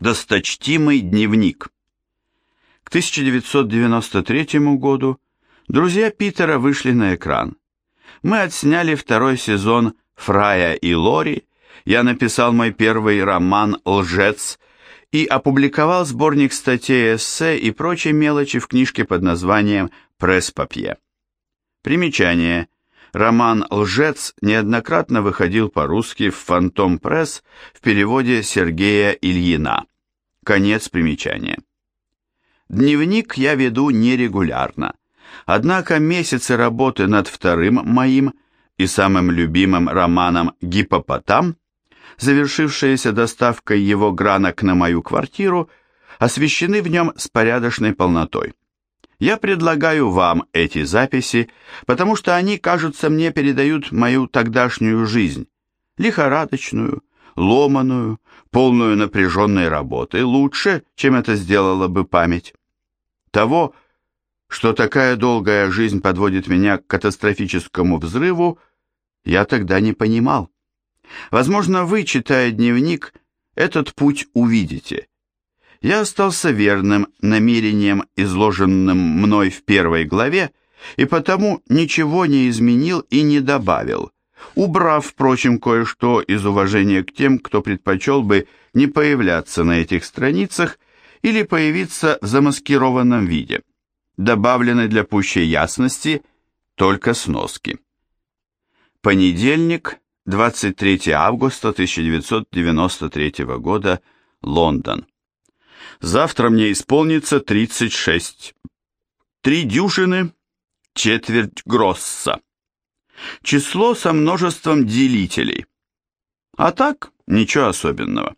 Досточтимый дневник. К 1993 году друзья Питера вышли на экран. Мы отсняли второй сезон «Фрая и Лори», я написал мой первый роман «Лжец» и опубликовал сборник статей эссе и прочей мелочи в книжке под названием «Пресс-папье». Примечание. Роман «Лжец» неоднократно выходил по-русски в «Фантом Пресс» в переводе Сергея Ильина. Конец примечания. Дневник я веду нерегулярно, однако месяцы работы над вторым моим и самым любимым романом «Гипопотам», завершившиеся доставкой его гранок на мою квартиру, освещены в нем с порядочной полнотой. Я предлагаю вам эти записи, потому что они, кажется мне, передают мою тогдашнюю жизнь, лихорадочную, ломаную, полную напряженной работы, лучше, чем это сделала бы память. Того, что такая долгая жизнь подводит меня к катастрофическому взрыву, я тогда не понимал. Возможно, вы, читая дневник, этот путь увидите – я остался верным намерениям, изложенным мной в первой главе, и потому ничего не изменил и не добавил, убрав, впрочем, кое-что из уважения к тем, кто предпочел бы не появляться на этих страницах или появиться в замаскированном виде. Добавлены для пущей ясности только сноски. Понедельник, 23 августа 1993 года, Лондон. Завтра мне исполнится 36. Три дюжины, четверть гросса. Число со множеством делителей. А так, ничего особенного.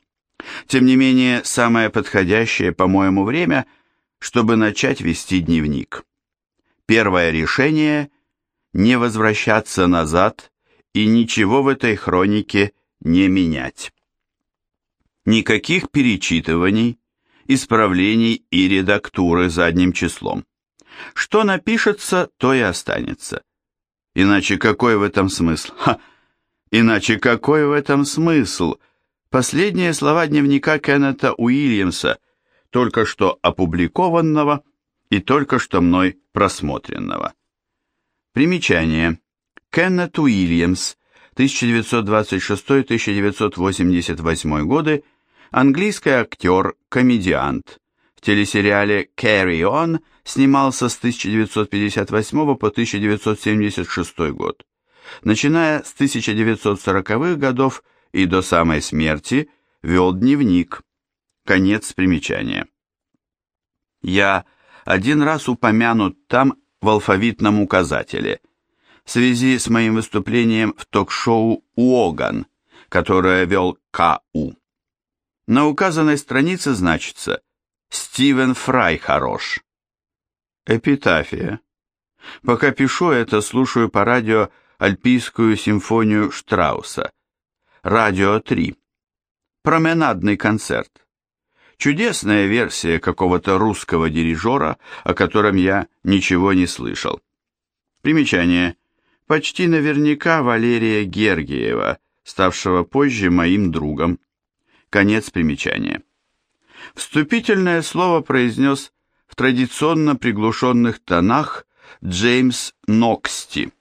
Тем не менее, самое подходящее, по-моему, время, чтобы начать вести дневник. Первое решение – не возвращаться назад и ничего в этой хронике не менять. Никаких перечитываний, исправлений и редактуры задним числом. Что напишется, то и останется. Иначе какой в этом смысл? Ха! Иначе какой в этом смысл? Последние слова дневника Кеннета Уильямса, только что опубликованного и только что мной просмотренного. Примечание. Кеннет Уильямс, 1926-1988 годы, английский актер, комедиант. В телесериале «Carry On» снимался с 1958 по 1976 год. Начиная с 1940-х годов и до самой смерти вел дневник. Конец примечания. Я один раз упомянут там в алфавитном указателе в связи с моим выступлением в ток-шоу «Уоган», которое вел К.У. На указанной странице значится «Стивен Фрай хорош». Эпитафия. Пока пишу это, слушаю по радио Альпийскую симфонию Штрауса. Радио 3. Променадный концерт. Чудесная версия какого-то русского дирижера, о котором я ничего не слышал. Примечание. Почти наверняка Валерия Гергиева, ставшего позже моим другом. Конец примечания. Вступительное слово произнес в традиционно приглушенных тонах Джеймс Ноксти.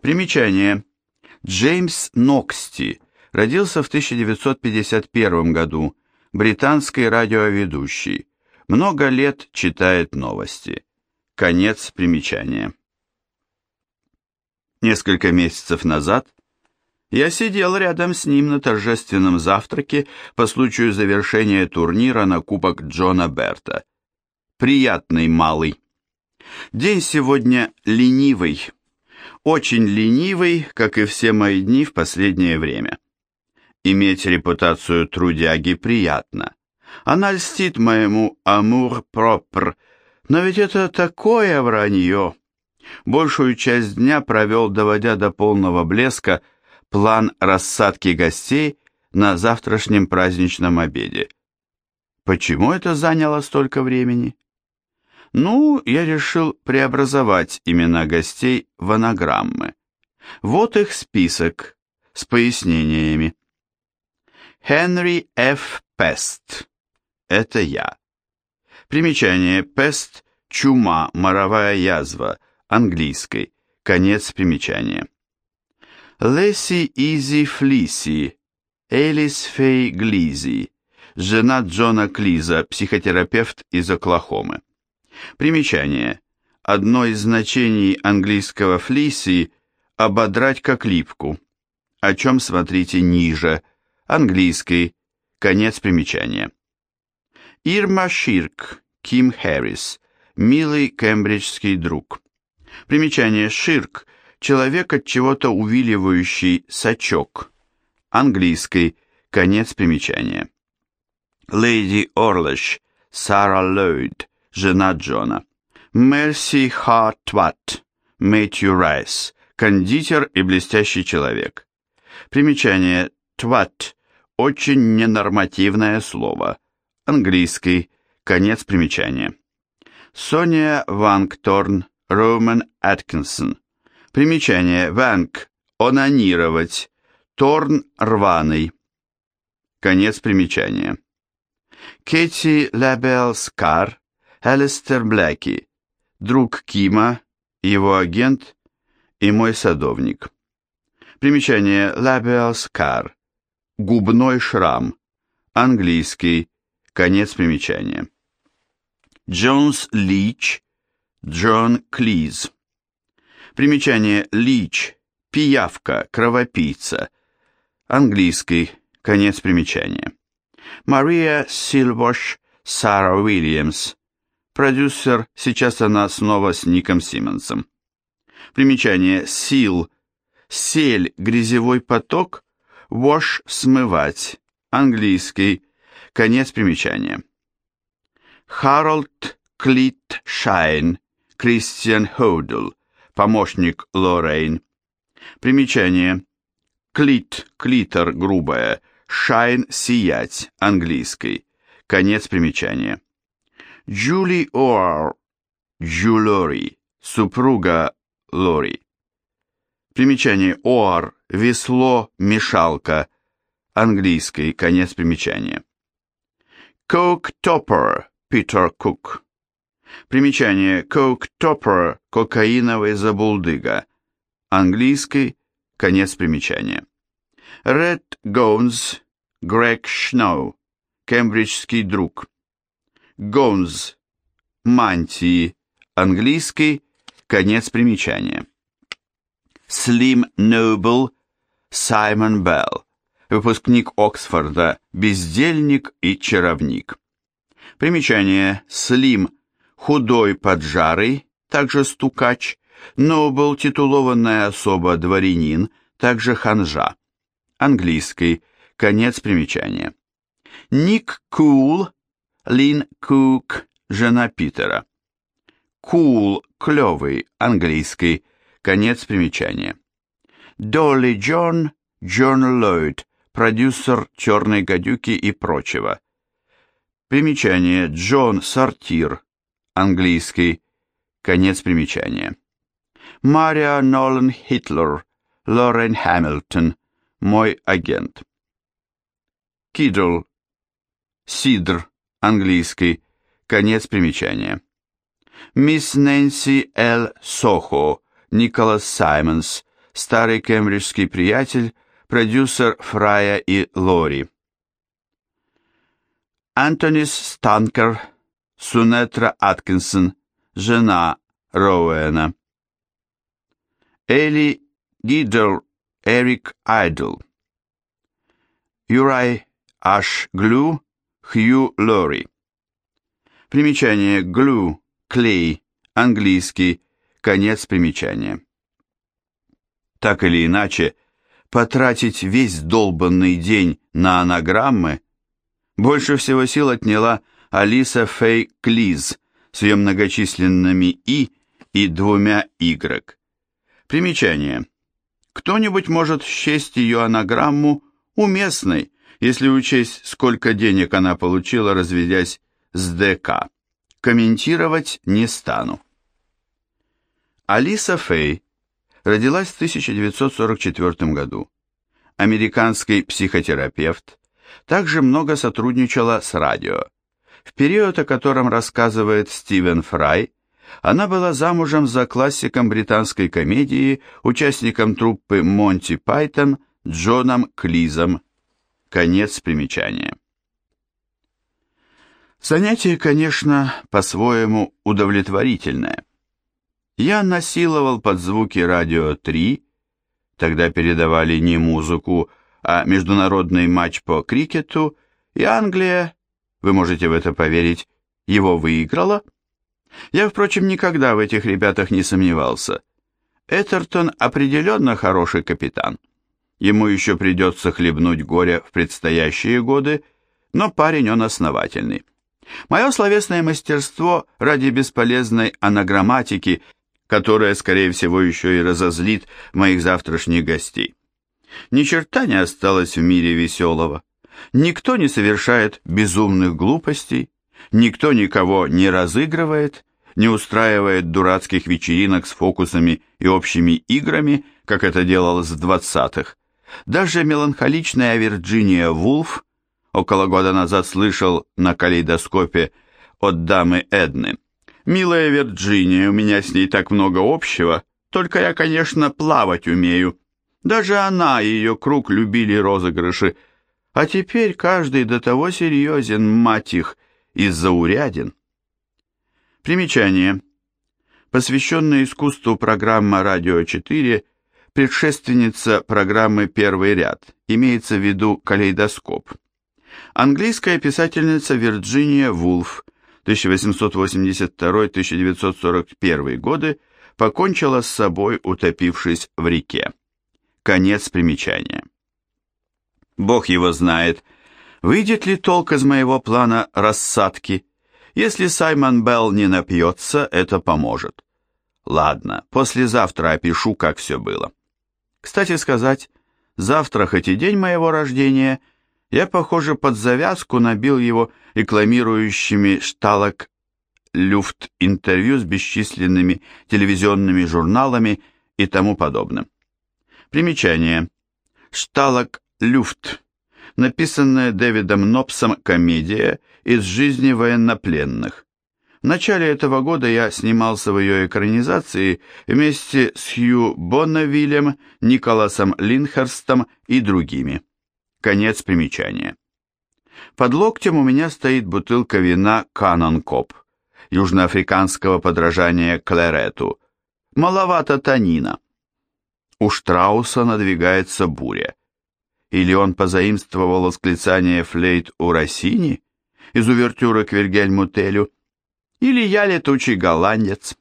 Примечание. Джеймс Ноксти родился в 1951 году, британский радиоведущий. Много лет читает новости. Конец примечания. Несколько месяцев назад я сидел рядом с ним на торжественном завтраке по случаю завершения турнира на Кубок Джона Берта. Приятный малый. День сегодня ленивый. Очень ленивый, как и все мои дни в последнее время. Иметь репутацию трудяги приятно. Она льстит моему амур-пропр, но ведь это такое вранье. Большую часть дня провел, доводя до полного блеска, план рассадки гостей на завтрашнем праздничном обеде. Почему это заняло столько времени? Ну, я решил преобразовать имена гостей в анаграммы. Вот их список с пояснениями. Henry F. Pest, это я. Примечание пест, чума, моровая язва, английской, конец примечания. Лесси Изи Флиси, Элис Фей Глизи, жена Джона Клиза, психотерапевт из Оклахомы. Примечание. Одно из значений английского флиси – ободрать как липку, о чем смотрите ниже, английский, конец примечания. Ирма Ширк, Ким Хэррис, милый кембриджский друг. Примечание Ширк – человек от чего-то увиливающий сачок, английский, конец примечания. Леди Орлэш, Сара Ллойд, жена Джона. Мерси Хартват, Мэтью Райс, кондитер и блестящий человек. Примечание «тват» – очень ненормативное слово. Английский, конец примечания. Соня Вангторн, Роман Аткинсон. Примечание «ванг» – онанировать, Торн – рваный. Конец примечания. Кэти Лабел Скар, Алистер Блэки, друг Кима, его агент и мой садовник. Примечание Labial Scar, губной шрам, английский, конец примечания. Джонс Лич, Джон Клиз. Примечание. Лич, пиявка, кровопийца, английский, конец примечания. Мария Сильвош, Сара Уильямс, продюсер, сейчас она снова с Ником Симмонсом. Примечание. «сил», «сель», «грязевой поток», «wash» – «смывать», английский, конец примечания. Харолд Клит Шайн, Кристиан Хоудл, помощник Лоррейн. Примечание. Клит, клитор, грубая, Шайн, сиять, английский. Конец примечания. Джули О'Ар, Джулори, супруга Лори. Примечание О'Ар, весло, мешалка, английский, конец примечания. Коук Топпер, Питер Кук. Примечание Коук Топпер, кокаиновый забулдыга, английский, конец примечания. Ред Гоунс, Грег Шноу, кембриджский друг. Гонз, мантии, английский, конец примечания. Слим Нобл, Саймон Белл, выпускник Оксфорда, бездельник и чаровник. Примечание Слим, худой поджарый, также стукач, Нобл, титулованная особа дворянин, также ханжа. Английский, конец примечания. Ник Кул, Лин Кук, жена Питера. Кул, клевый, английский, конец примечания. Долли Джон, Джон Ллойд, продюсер «Черной гадюки» и прочего. Примечание Джон Сортир, английский, конец примечания. Мария Нолан Хитлер, Лорен Хэмилтон, мой агент. Кидл, Сидр, английский, конец примечания. Мисс Нэнси Л. Сохо, Николас Саймонс, старый кембриджский приятель, продюсер Фрая и Лори. Антонис Станкер, Сунетра Аткинсон, жена Роуэна. Элли Гидл, Эрик Айдл. Юрай Аш Глю, Хью Лори. Примечание glue, клей, английский, конец примечания. Так или иначе, потратить весь долбанный день на анаграммы больше всего сил отняла Алиса Фей Клиз с ее многочисленными «и» и двумя «y». Примечание. Кто-нибудь может счесть ее анаграмму уместной, если учесть, сколько денег она получила, разведясь с ДК. Комментировать не стану. Алиса Фей родилась в 1944 году. Американский психотерапевт, также много сотрудничала с радио. В период, о котором рассказывает Стивен Фрай, она была замужем за классиком британской комедии, участником труппы Монти Пайтон Джоном Клизом. Конец примечания. Занятие, конечно, по-своему удовлетворительное. Я насиловал под звуки радио 3, тогда передавали не музыку, а международный матч по крикету, и Англия, вы можете в это поверить, его выиграла. Я, впрочем, никогда в этих ребятах не сомневался. Этертон определенно хороший капитан. Ему еще придется хлебнуть горе в предстоящие годы, но парень он основательный. Мое словесное мастерство ради бесполезной анаграмматики, которая, скорее всего, еще и разозлит моих завтрашних гостей. Ни черта не осталось в мире веселого. Никто не совершает безумных глупостей, никто никого не разыгрывает, не устраивает дурацких вечеринок с фокусами и общими играми, как это делалось в двадцатых. Даже меланхоличная Вирджиния Вулф около года назад слышал на калейдоскопе от дамы Эдны. «Милая Вирджиния, у меня с ней так много общего, только я, конечно, плавать умею. Даже она и ее круг любили розыгрыши, а теперь каждый до того серьезен, мать их, из-за урядин». Примечание. Посвященная искусству программа «Радио 4» предшественница программы «Первый ряд», имеется в виду калейдоскоп. Английская писательница Вирджиния Вулф 1882-1941 годы покончила с собой, утопившись в реке. Конец примечания. Бог его знает, выйдет ли толк из моего плана рассадки. Если Саймон Белл не напьется, это поможет. Ладно, послезавтра опишу, как все было. Кстати сказать, завтра хоть и день моего рождения, я, похоже, под завязку набил его рекламирующими шталок люфт интервью с бесчисленными телевизионными журналами и тому подобным. Примечание. Шталок люфт. Написанная Дэвидом Нопсом комедия из жизни военнопленных. В начале этого года я снимался в ее экранизации вместе с Хью Бонневилем, Николасом Линхерстом и другими. Конец примечания. Под локтем у меня стоит бутылка вина Канон Коп, южноафриканского подражания Клерету. Маловато танина. У Штрауса надвигается буря. Или он позаимствовал восклицание флейт у Россини из увертюры к Вильгельму Телю, или я летучий голландец.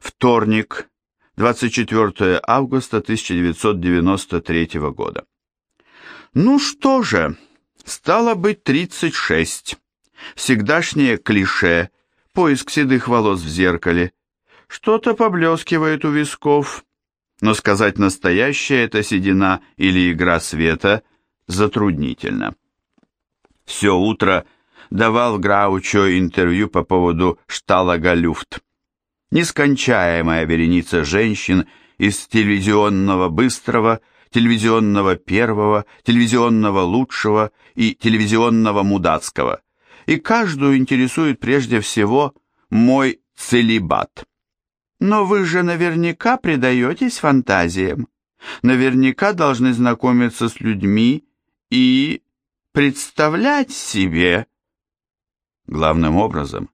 Вторник, 24 августа 1993 года. Ну что же, стало быть 36. Всегдашнее клише, поиск седых волос в зеркале. Что-то поблескивает у висков, но сказать настоящая это седина или игра света затруднительно. Все утро давал Граучо интервью по поводу шталага люфт. Нескончаемая вереница женщин из телевизионного быстрого, телевизионного первого, телевизионного лучшего и телевизионного мудацкого. И каждую интересует прежде всего мой целибат. Но вы же наверняка предаетесь фантазиям. Наверняка должны знакомиться с людьми и представлять себе, Главным образом,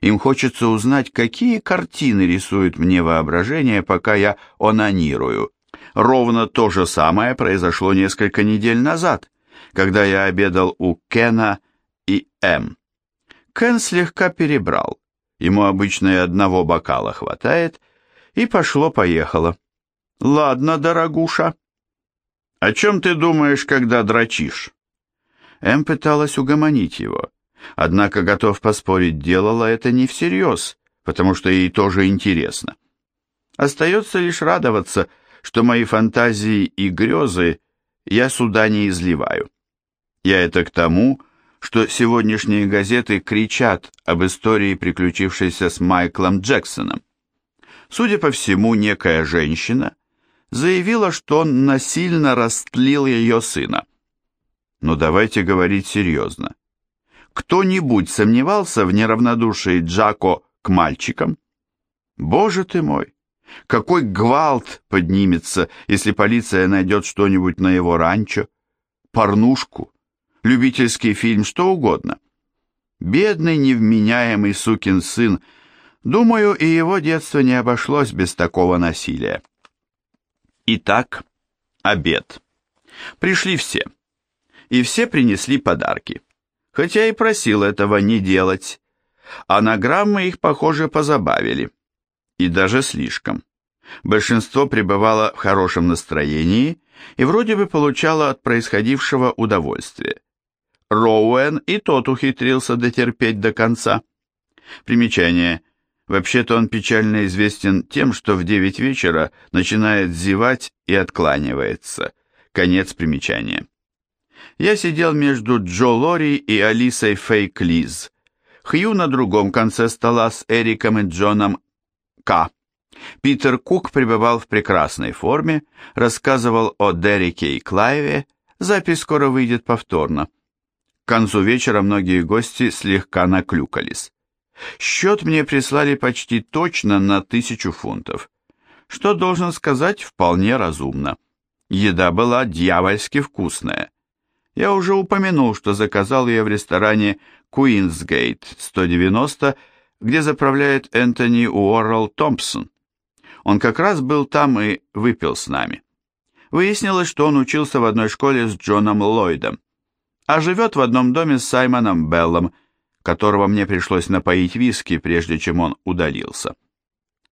им хочется узнать, какие картины рисует мне воображение, пока я онанирую. Ровно то же самое произошло несколько недель назад, когда я обедал у Кена и М. Кен слегка перебрал, ему обычно и одного бокала хватает, и пошло-поехало. «Ладно, дорогуша». «О чем ты думаешь, когда дрочишь?» М пыталась угомонить его. Однако, готов поспорить, делала это не всерьез, потому что ей тоже интересно. Остается лишь радоваться, что мои фантазии и грезы я сюда не изливаю. Я это к тому, что сегодняшние газеты кричат об истории, приключившейся с Майклом Джексоном. Судя по всему, некая женщина заявила, что он насильно растлил ее сына. Но давайте говорить серьезно. Кто-нибудь сомневался в неравнодушии Джако к мальчикам? Боже ты мой! Какой гвалт поднимется, если полиция найдет что-нибудь на его ранчо, порнушку, любительский фильм, что угодно. Бедный невменяемый сукин сын, думаю, и его детство не обошлось без такого насилия. Итак, обед. Пришли все. И все принесли подарки. Хотя и просил этого не делать. Анаграммы их, похоже, позабавили и даже слишком. Большинство пребывало в хорошем настроении и вроде бы получало от происходившего удовольствие. Роуэн и тот ухитрился дотерпеть до конца. Примечание. Вообще-то он печально известен тем, что в девять вечера начинает зевать и откланивается. Конец примечания. Я сидел между Джо Лори и Алисой Фейк Лиз. Хью на другом конце стола с Эриком и Джоном к. Питер Кук пребывал в прекрасной форме, рассказывал о Дереке и Клайве, запись скоро выйдет повторно. К концу вечера многие гости слегка наклюкались. Счет мне прислали почти точно на тысячу фунтов, что, должен сказать, вполне разумно. Еда была дьявольски вкусная. Я уже упомянул, что заказал ее в ресторане Queensgate 190 где заправляет Энтони Уоррелл Томпсон. Он как раз был там и выпил с нами. Выяснилось, что он учился в одной школе с Джоном Ллойдом, а живет в одном доме с Саймоном Беллом, которого мне пришлось напоить виски, прежде чем он удалился.